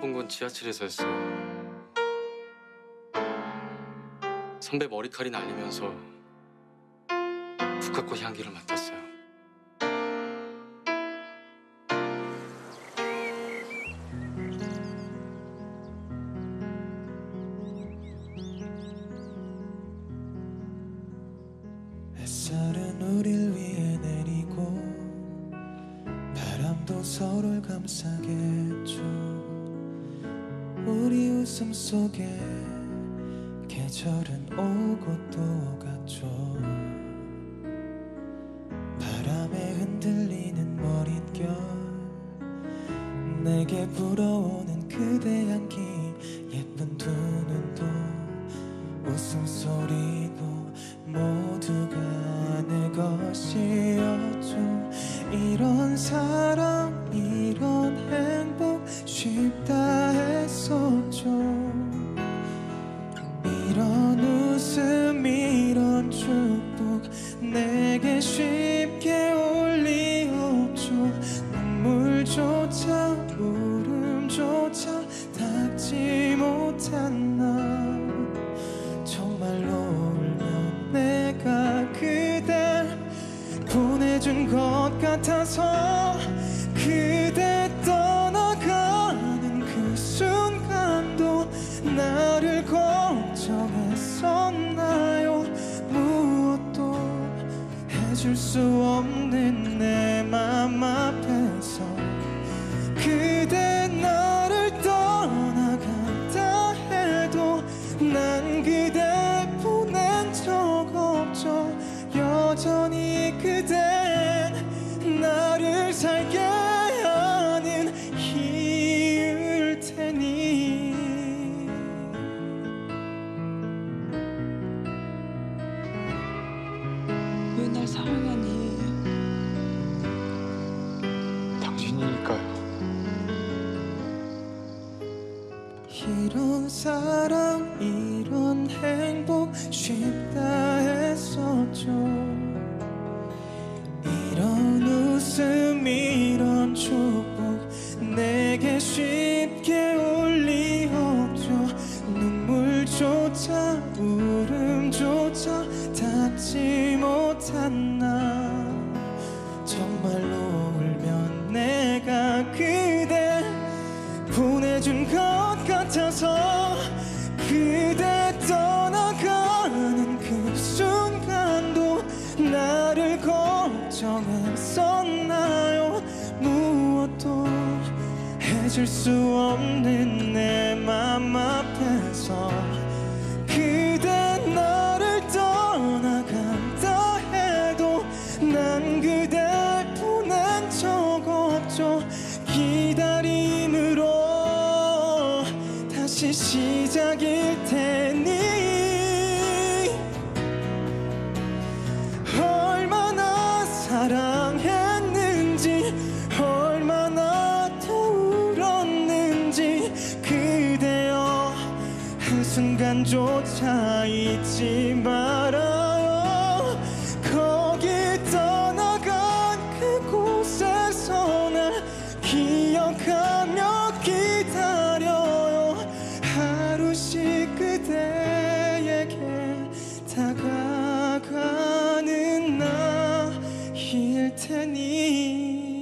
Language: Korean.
처음 본 건 지하철에서였어요. 선배 머리칼이 날리면서 북한꽃 향기를 맡았어요. 햇살은 우릴 위해 내리고 바람도 서로를 감싸겠죠 우리 웃음 속에 계절은 오고 또 갔죠. 바람에 흔들리는 머릿결 내게 불어오는 그대 향기 예쁜 두 눈도 웃음소리 눈물조차 울음조차 닿지 못한 나. 정말로 울면 내가 그댈 보내준 것 같아서 그대 떠나가는 그 순간도 나를 걱정했었나요? 무엇도 해줄 수 없는 내 맘 앞에서 그대 나를 떠나간다 해도 난 그대 보낸 적 없죠 여전히 그댄 나를 살게 하는 이유일 테니 왜 날 사랑하니? 이런 사랑 이런 행복 쉽다 했었죠. 이런 웃음 이런 축복 내게 쉽게 올 리 없죠. 눈물조차 울음조차 닿지 못한 나 같아서 그대 떠나가는 그 순간도 나를 걱정했었나요? 무엇도 해줄 수 없는 내 맘 앞에서 그대 나를 떠나간다 해도 난 그댈 보낸 적 없죠. 기다 다시 시작일 테니 얼마나 사랑했는지 얼마나 더 울었는지 그대여 한순간조차 잊지 말아요 그대에게 다가가는 나일 테니